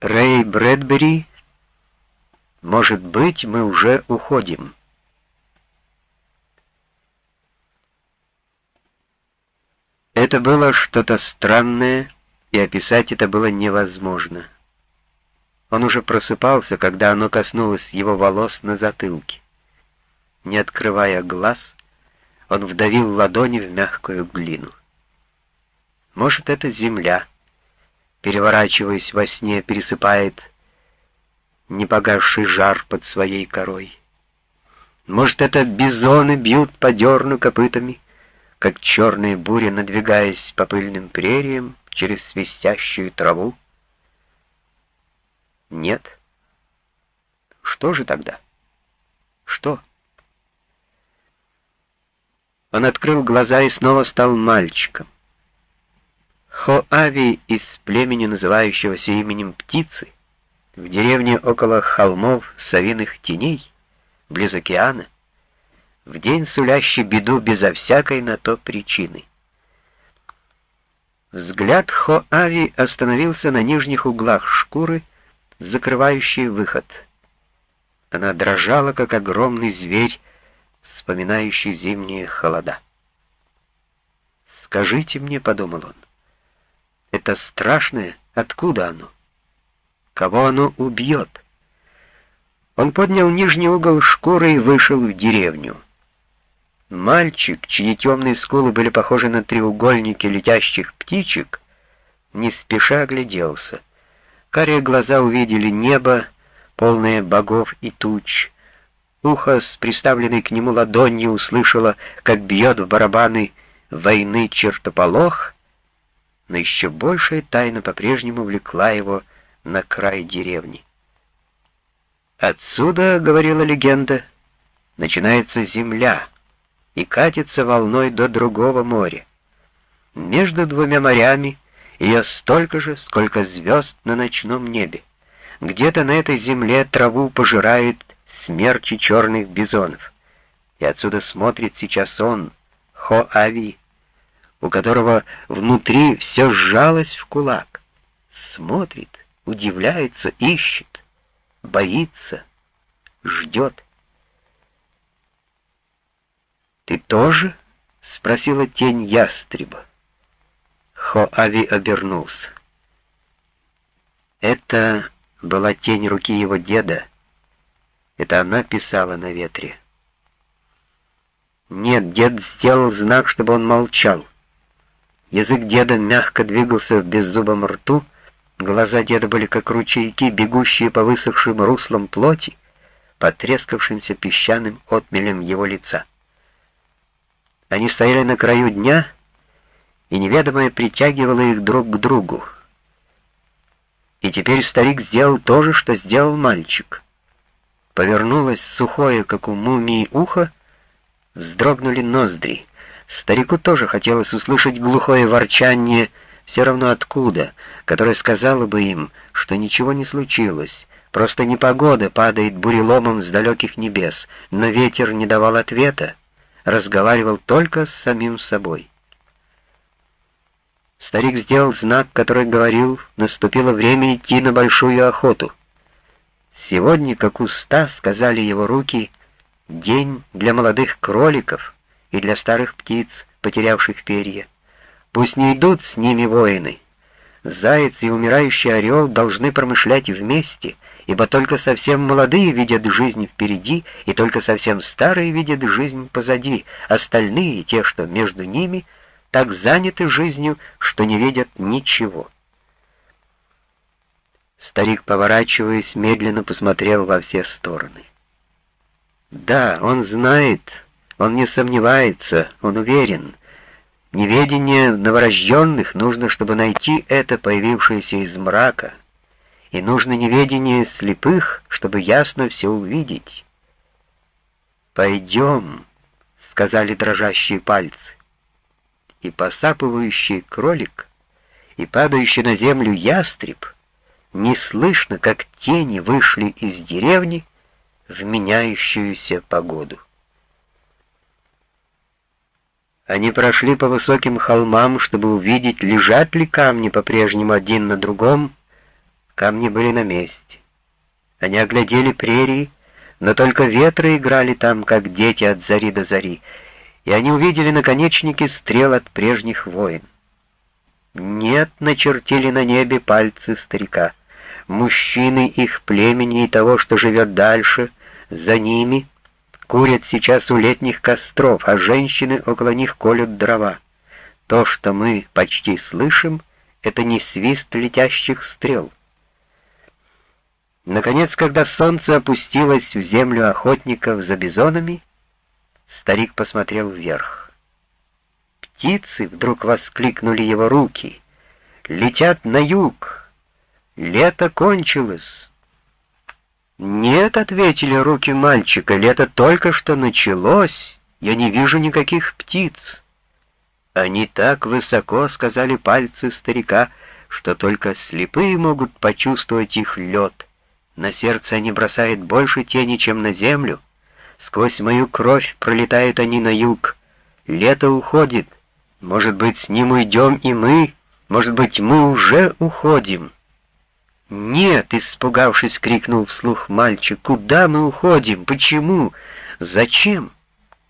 Рэй Брэдбери, может быть, мы уже уходим. Это было что-то странное, и описать это было невозможно. Он уже просыпался, когда оно коснулось его волос на затылке. Не открывая глаз, он вдавил ладони в мягкую глину. Может, это земля, переворачиваясь во сне, пересыпает непогасший жар под своей корой. Может, это бизоны бьют по дерну копытами, как черные бури, надвигаясь по пыльным прериям через свистящую траву? Нет. Что же тогда? Что? Он открыл глаза и снова стал мальчиком. Хоави из племени, называющегося именем птицы, в деревне около холмов совиных теней, близ океана, в день сулящий беду безо всякой на то причины. Взгляд Хоави остановился на нижних углах шкуры, закрывающей выход. Она дрожала, как огромный зверь, вспоминающий зимние холода. «Скажите мне», — подумал он, — «это страшное, откуда оно? Кого оно убьет?» Он поднял нижний угол шкуры и вышел в деревню. Мальчик, чьи темные скулы были похожи на треугольники летящих птичек, не спеша огляделся. Карие глаза увидели небо, полное богов и туч, Ухо с приставленной к нему ладонью услышало, как бьет в барабаны войны чертополох, но еще большая тайна по-прежнему влекла его на край деревни. Отсюда, говорила легенда, начинается земля и катится волной до другого моря. Между двумя морями ее столько же, сколько звезд на ночном небе. Где-то на этой земле траву пожирает смерчи черных бизонов. И отсюда смотрит сейчас он, Хо-Ави, у которого внутри все сжалось в кулак. Смотрит, удивляется, ищет, боится, ждет. «Ты тоже?» — спросила тень ястреба. Хо-Ави обернулся. Это была тень руки его деда, это она писала на ветре. Нет, дед сделал знак, чтобы он молчал. Язык деда мягко двигался в беззубом рту, глаза деда были как ручейки, бегущие по высохшим руслам плоти, потрескавшимся песчаным отмелем его лица. Они стояли на краю дня, и неведомое притягивало их друг к другу. И теперь старик сделал то же, что сделал мальчик — Повернулось сухое, как у мумии, ухо, вздрогнули ноздри. Старику тоже хотелось услышать глухое ворчание, все равно откуда, которое сказало бы им, что ничего не случилось, просто непогода падает буреломом с далеких небес, но ветер не давал ответа, разговаривал только с самим собой. Старик сделал знак, который говорил, наступило время идти на большую охоту. Сегодня, как уста, сказали его руки, день для молодых кроликов и для старых птиц, потерявших перья. Пусть не идут с ними воины. Заяц и умирающий орел должны промышлять вместе, ибо только совсем молодые видят жизнь впереди, и только совсем старые видят жизнь позади. Остальные, те, что между ними, так заняты жизнью, что не видят ничего. Старик, поворачиваясь, медленно посмотрел во все стороны. Да, он знает, он не сомневается, он уверен. Неведение новорожденных нужно, чтобы найти это, появившееся из мрака, и нужно неведение слепых, чтобы ясно все увидеть. «Пойдем», — сказали дрожащие пальцы, и посапывающий кролик, и падающий на землю ястреб — не слышно, как тени вышли из деревни в меняющуюся погоду. Они прошли по высоким холмам, чтобы увидеть, лежат ли камни по-прежнему один на другом, Камни были на месте. Они оглядели прерии, но только ветры играли там, как дети от зари до зари, и они увидели наконечники стрел от прежних войн. Нет, начертили на небе пальцы старика. Мужчины их племени и того, что живет дальше, за ними, курят сейчас у летних костров, а женщины около них колют дрова. То, что мы почти слышим, это не свист летящих стрел. Наконец, когда солнце опустилось в землю охотников за бизонами, старик посмотрел вверх. «Птицы!» — вдруг воскликнули его руки. «Летят на юг! Лето кончилось!» «Нет», — ответили руки мальчика, — «лето только что началось, я не вижу никаких птиц». «Они так высоко», — сказали пальцы старика, — «что только слепые могут почувствовать их лед». На сердце они бросают больше тени, чем на землю. Сквозь мою кровь пролетают они на юг. Лето уходит. Может быть, с ним уйдем и мы. Может быть, мы уже уходим. «Нет!» — испугавшись, крикнул вслух мальчик. «Куда мы уходим? Почему? Зачем?»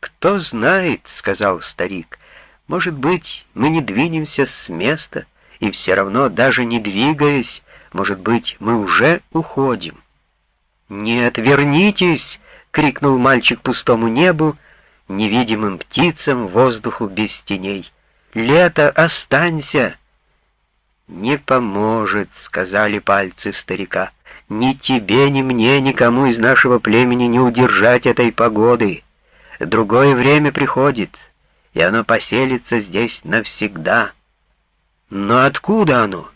«Кто знает», — сказал старик. «Может быть, мы не двинемся с места, и все равно, даже не двигаясь, может быть, мы уже уходим?» «Нет, вернитесь!» — крикнул мальчик пустому небу, невидимым птицам, воздуху без теней. «Лето, останься!» «Не поможет», — сказали пальцы старика. «Ни тебе, ни мне, никому из нашего племени не удержать этой погоды. Другое время приходит, и оно поселится здесь навсегда». «Но откуда оно?»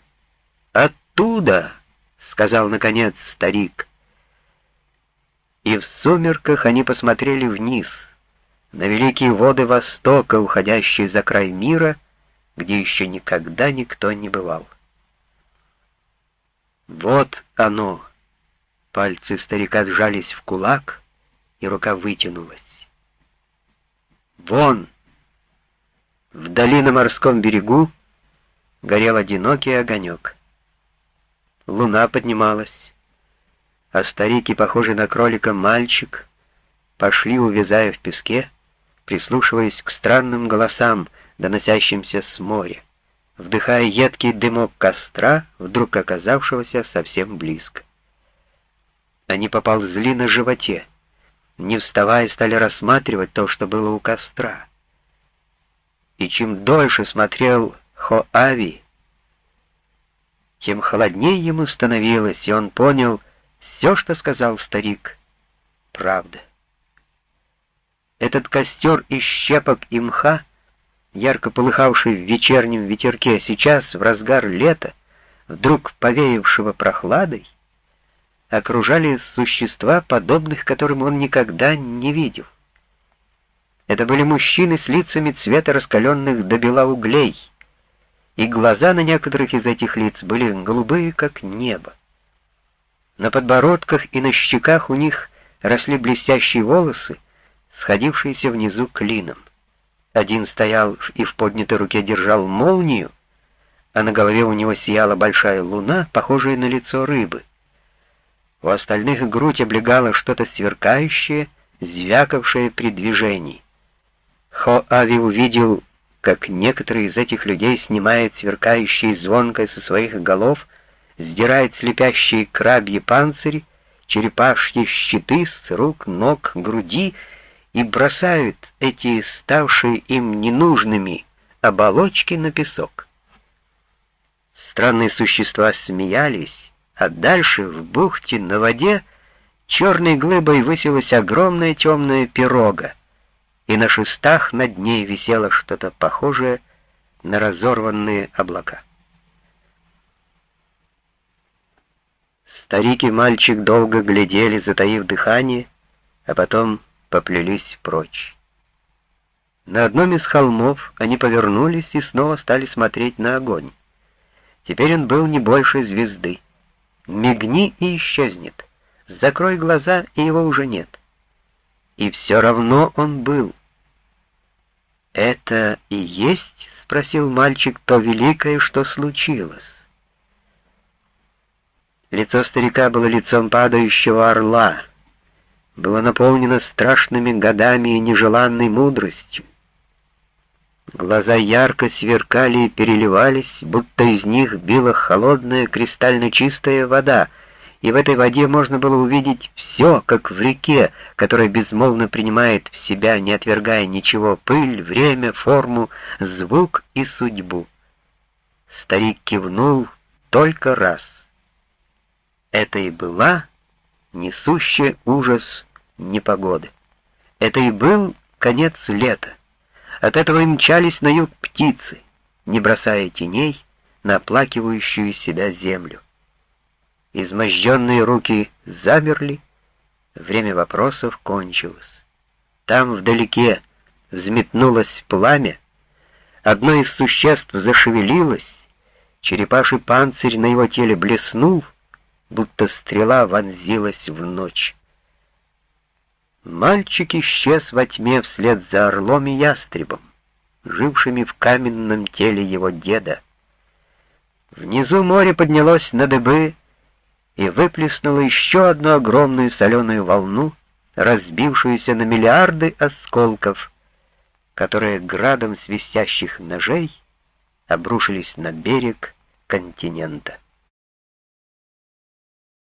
оттуда!» — сказал, наконец, старик. И в сумерках они посмотрели вниз, на великие воды Востока, уходящие за край мира, где еще никогда никто не бывал. «Вот оно!» Пальцы старика сжались в кулак, и рука вытянулась. «Вон!» Вдали на морском берегу горел одинокий огонек. Луна поднималась, а старик и похожий на кролика мальчик пошли, увязая в песке, прислушиваясь к странным голосам, доносящимся с моря, вдыхая едкий дымок костра, вдруг оказавшегося совсем близко. Они поползли на животе, не вставая стали рассматривать то, что было у костра. И чем дольше смотрел Хоави, тем холоднее ему становилось, и он понял, все, что сказал старик, правда. Этот костер из щепок и мха, ярко полыхавший в вечернем ветерке, сейчас, в разгар лета, вдруг повеявшего прохладой, окружали существа, подобных которым он никогда не видел. Это были мужчины с лицами цвета раскаленных до бела углей — и глаза на некоторых из этих лиц были голубые, как небо. На подбородках и на щеках у них росли блестящие волосы, сходившиеся внизу клином. Один стоял и в поднятой руке держал молнию, а на голове у него сияла большая луна, похожая на лицо рыбы. У остальных грудь облегала что-то сверкающее, звякавшее при движении. Хо-Ави увидел как некоторые из этих людей снимают сверкающие звонкой со своих голов, сдирают слепящие крабьи панцири, черепашьи щиты с рук, ног, груди и бросают эти ставшие им ненужными оболочки на песок. Странные существа смеялись, а дальше в бухте на воде черной глыбой высилась огромная темная пирога, и на шестах над ней висело что-то похожее на разорванные облака. Старик и мальчик долго глядели, затаив дыхание, а потом поплелись прочь. На одном из холмов они повернулись и снова стали смотреть на огонь. Теперь он был не больше звезды. Мигни и исчезнет. Закрой глаза, и его уже нет. И все равно он был. «Это и есть, — спросил мальчик, — то великое, что случилось?» Лицо старика было лицом падающего орла, было наполнено страшными годами и нежеланной мудростью. Глаза ярко сверкали и переливались, будто из них била холодная кристально чистая вода, и в этой воде можно было увидеть все, как в реке, которая безмолвно принимает в себя, не отвергая ничего, пыль, время, форму, звук и судьбу. Старик кивнул только раз. Это и была несущая ужас непогоды. Это и был конец лета. От этого и мчались на юг птицы, не бросая теней на оплакивающую себя землю. Изможденные руки замерли, время вопросов кончилось. Там вдалеке взметнулось пламя, одно из существ зашевелилось, черепаший панцирь на его теле блеснул, будто стрела вонзилась в ночь. Мальчик исчез во тьме вслед за орлом и ястребом, жившими в каменном теле его деда. Внизу море поднялось на дыбы и выплеснуло еще одну огромную соленую волну, разбившуюся на миллиарды осколков, которые градом свистящих ножей обрушились на берег континента.